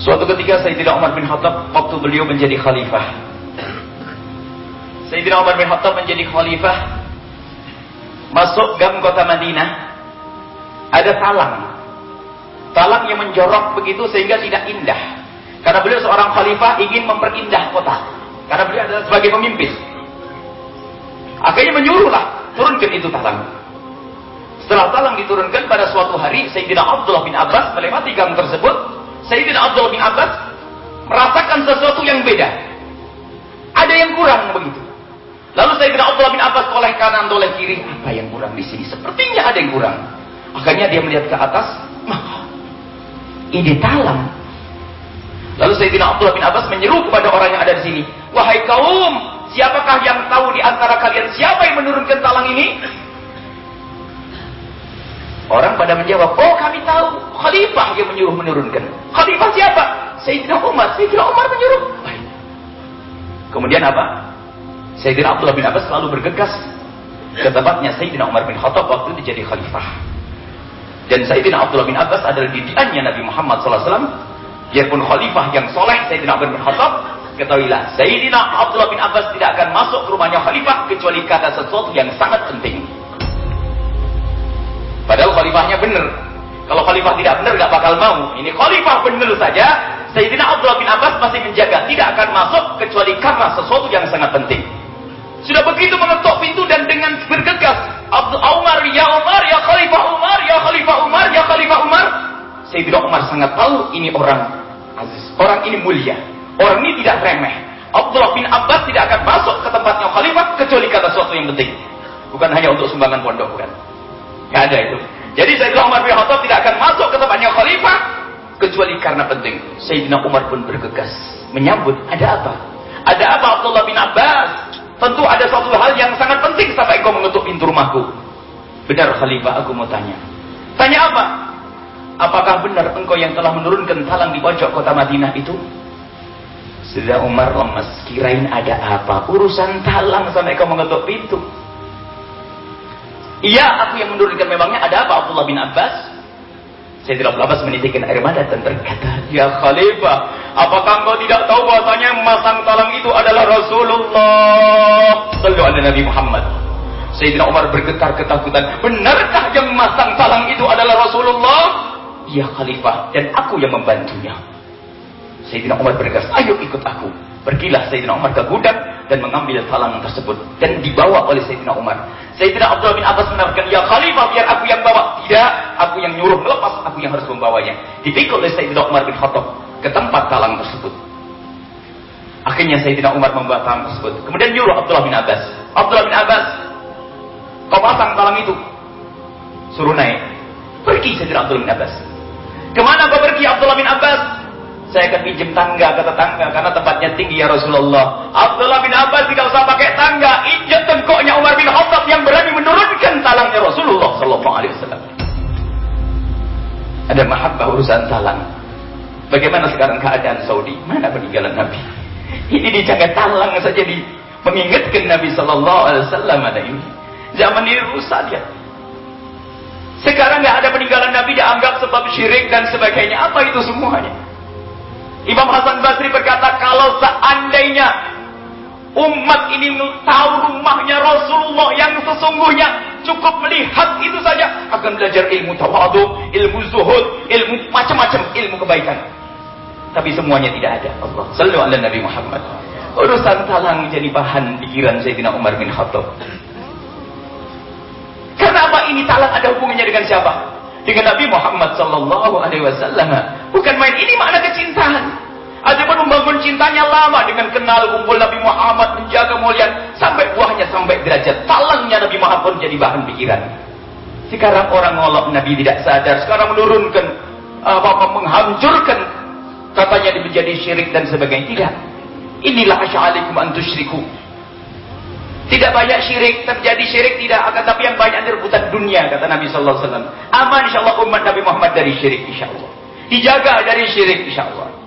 Suatu ketika Sayyidina Umar bin Khattab waktu beliau menjadi khalifah. Sayyidina Umar bin Khattab menjadi khalifah masuk gang kota Madinah ada talang. Talang yang menjorok begitu sehingga tidak indah. Karena beliau seorang khalifah ingin memperindah kota. Karena beliau adalah sebagai pemimpin. Akhirnya menyuruhlah turunkan itu talang. Setelah talang diturunkan pada suatu hari Sayyidina Abdullah bin Abbas melewati gang tersebut Sayyidina Abdul bin Abbas merasakan sesuatu yang beda. Ada yang kurang begitu. Lalu Sayyidina Abdul bin Abbas oleh kanan, oleh kiri. Apa yang kurang di sini? Sepertinya ada yang kurang. Akhirnya dia melihat ke atas. Mah, ini talang. Lalu Sayyidina Abdullah bin Abbas menyeru kepada orang yang ada di sini. Wahai kaum, siapakah yang tahu di antara kalian siapa yang menurunkan talang ini? Orang pada menjawab, oh kami tahu, khalifah yang menyuruh menurunkan. Khalifah siapa? Sayyidina Umar. Sayyidina Umar menyuruh. Kemudian apa? Sayyidina Abdullah bin Abbas selalu bergegas ke tempatnya Sayyidina Umar bin Khattab waktu itu jadi khalifah. Dan Sayyidina Abdullah bin Abbas adalah didikannya Nabi Muhammad SAW. Dia pun khalifah yang soleh Sayyidina Umar bin Khattab. Ketahuilah, Sayyidina Abdullah bin Abbas tidak akan masuk ke rumahnya khalifah kecuali kata sesuatu yang sangat penting. Padahal khalifahnya benar. Kalau khalifah tidak benar, nggak bakal mau. Ini khalifah benar saja. Sayyidina Abdullah bin Abbas masih menjaga. Tidak akan masuk kecuali karena sesuatu yang sangat penting. Sudah begitu mengetuk pintu dan dengan bergegas. Abdul Umar, ya Umar, ya Khalifah Umar, ya Khalifah Umar, ya Khalifah Umar. Sayyidina Umar sangat tahu ini orang aziz. Orang ini mulia. Orang ini tidak remeh. Abdullah bin Abbas tidak akan masuk ke tempatnya khalifah kecuali kata sesuatu yang penting. Bukan hanya untuk sumbangan pondok, bukan. Gak ada itu. Jadi Sayyidina Umar bin Khattab tidak akan masuk ke tempatnya khalifah kecuali karena penting. Sayyidina Umar pun bergegas menyambut. Ada apa? Ada apa Abdullah bin Abbas? Tentu ada satu hal yang sangat penting sampai engkau mengetuk pintu rumahku. Benar khalifah aku mau tanya. Tanya apa? Apakah benar engkau yang telah menurunkan talang di pojok kota Madinah itu? Sudah Umar lemes, kirain ada apa? Urusan talang sampai kau mengetuk pintu. Iya, aku yang menurunkan memangnya ada apa Abdullah bin Abbas? Sayyidina Abdullah Abbas menitikkan air mata dan berkata, Ya Khalifah, apakah engkau tidak tahu bahwasanya yang memasang talang itu adalah Rasulullah? Sallu ala Nabi Muhammad. Sayyidina Umar bergetar ketakutan. Benarkah yang memasang talang itu adalah Rasulullah? Ya Khalifah, dan aku yang membantunya. Sayyidina Umar bergegas, ayo ikut aku. Pergilah Sayyidina Umar ke gudang dan mengambil talang tersebut dan dibawa oleh Sayyidina Umar. Sayyidina Abdullah bin Abbas menawarkan, "Ya Khalifah, biar aku yang bawa." Tidak, aku yang nyuruh melepas, aku yang harus membawanya. Dipikul oleh Sayyidina Umar bin Khattab ke tempat talang tersebut. Akhirnya Sayyidina Umar membawa talang tersebut. Kemudian nyuruh Abdullah bin Abbas, "Abdullah bin Abbas, kau pasang talang itu." Suruh naik. Pergi Sayyidina Abdullah bin Abbas. Ke mana kau pergi Abdullah bin Abbas? Saya akan pinjam tangga ke tetangga karena tempatnya tinggi ya Rasulullah. Abdullah bin Abbas tidak usah pakai tangga, injak tengkoknya Umar bin Khattab yang berani menurunkan talangnya Rasulullah sallallahu alaihi wasallam. Ada mahabbah urusan talang. Bagaimana sekarang keadaan Saudi? Mana peninggalan Nabi? Ini dijaga talang saja di mengingatkan Nabi sallallahu alaihi wasallam ada ini. Zaman ini rusak dia. Sekarang nggak ada peninggalan Nabi dianggap sebab syirik dan sebagainya. Apa itu semuanya? Imam Hasan Basri berkata, kalau seandainya umat ini tahu rumahnya Rasulullah yang sesungguhnya cukup melihat itu saja akan belajar ilmu tawadu, ilmu zuhud, ilmu macam-macam ilmu kebaikan. Tapi semuanya tidak ada. Allah sallallahu alaihi Nabi Muhammad. Urusan talang jadi bahan pikiran Sayyidina Umar bin Khattab. Karena apa ini talang ada hubungannya dengan siapa? Dengan Nabi Muhammad sallallahu alaihi wasallam. Bukan main ini makna kecintaan. Ada pun membangun cintanya lama dengan kenal kumpul Nabi Muhammad menjaga mulian sampai buahnya sampai derajat talangnya Nabi Muhammad pun jadi bahan pikiran. Sekarang orang ngolok Nabi tidak sadar, sekarang menurunkan apa, apa menghancurkan katanya menjadi syirik dan sebagainya. Tidak. Inilah asy'alikum antusyriku. Tidak banyak syirik, terjadi syirik tidak akan tapi yang banyak rebutan dunia kata Nabi sallallahu alaihi wasallam. Aman insyaallah umat Nabi Muhammad dari syirik insyaallah. Dijaga dari syirik insyaallah.